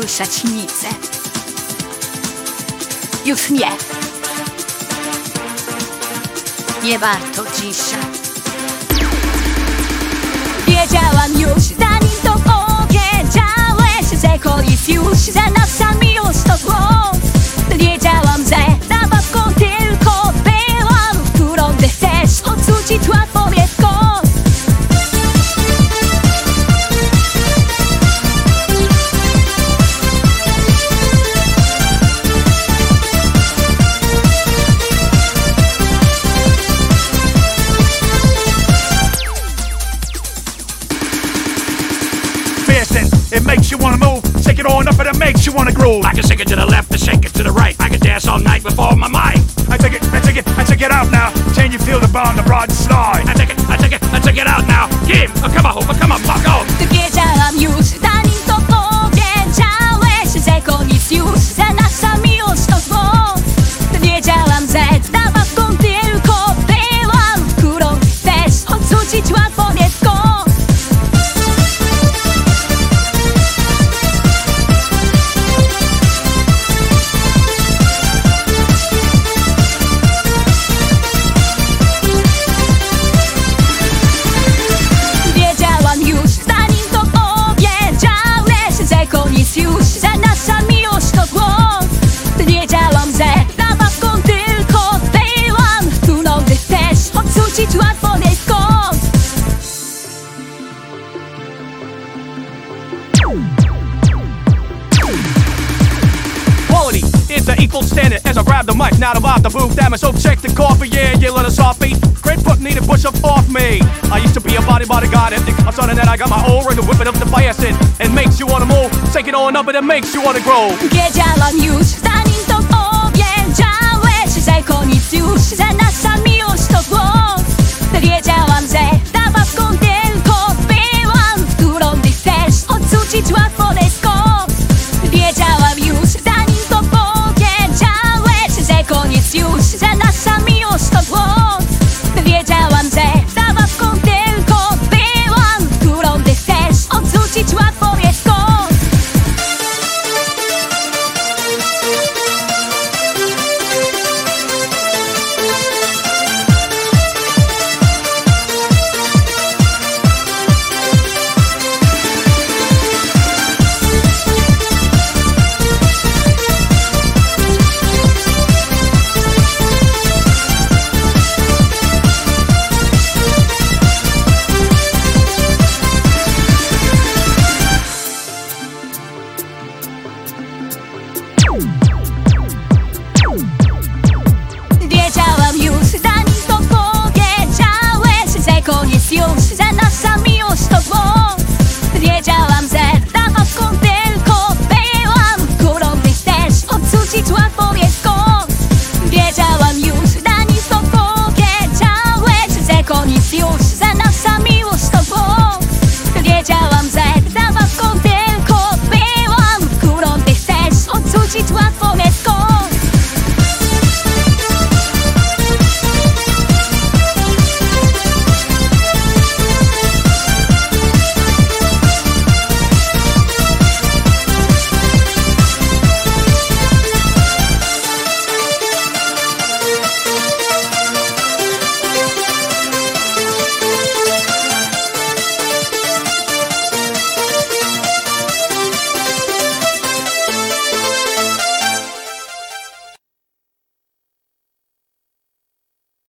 słyszeć Już nie. Nie warto dzisiaj. Wiedziałam już, zanim to powiedziałeś, że koniec już, że nasza it makes you wanna move. Shake it on up and it makes you wanna groove. I can shake it to the left and shake it to the right. I can dance all night before my mind. I take it, I take it, I take it out now. Can you feel the bond, the broad slide? I take it, I take it, I take it out now. Kim, oh, come on, Hooper, come on, fuck off. Wiedziałam już, zanim to Quality is the equal standard as I grab the mic. Now about the booth, damn it. So check the coffee, yeah, yeah, let us off beat. Great foot needed, push up off me. I used to be a body body god ethic. I'm starting that I got my own whip whipping up the fire sin. It makes you wanna move, take it on up and it makes you wanna grow. Get on news, standing top of yeah, yeah, she's iconic too. She's an stop.